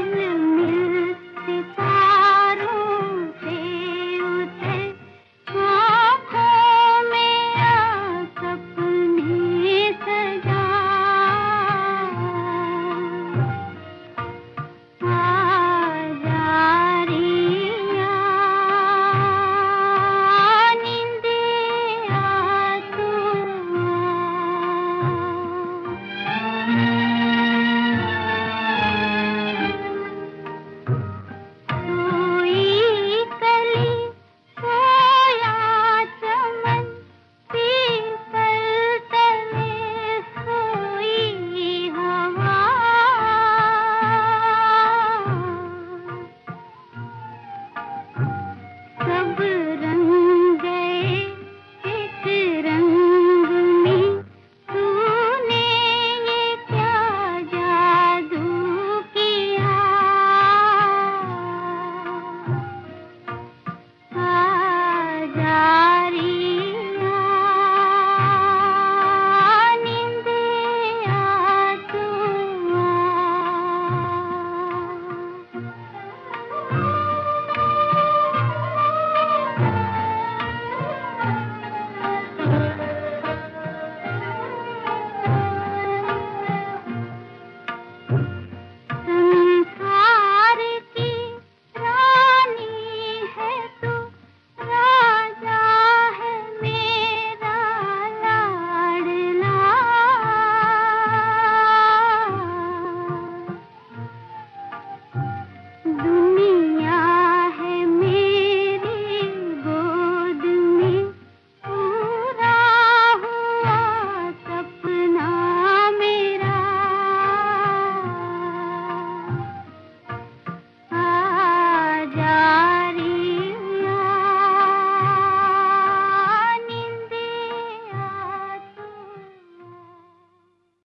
Mm-hmm.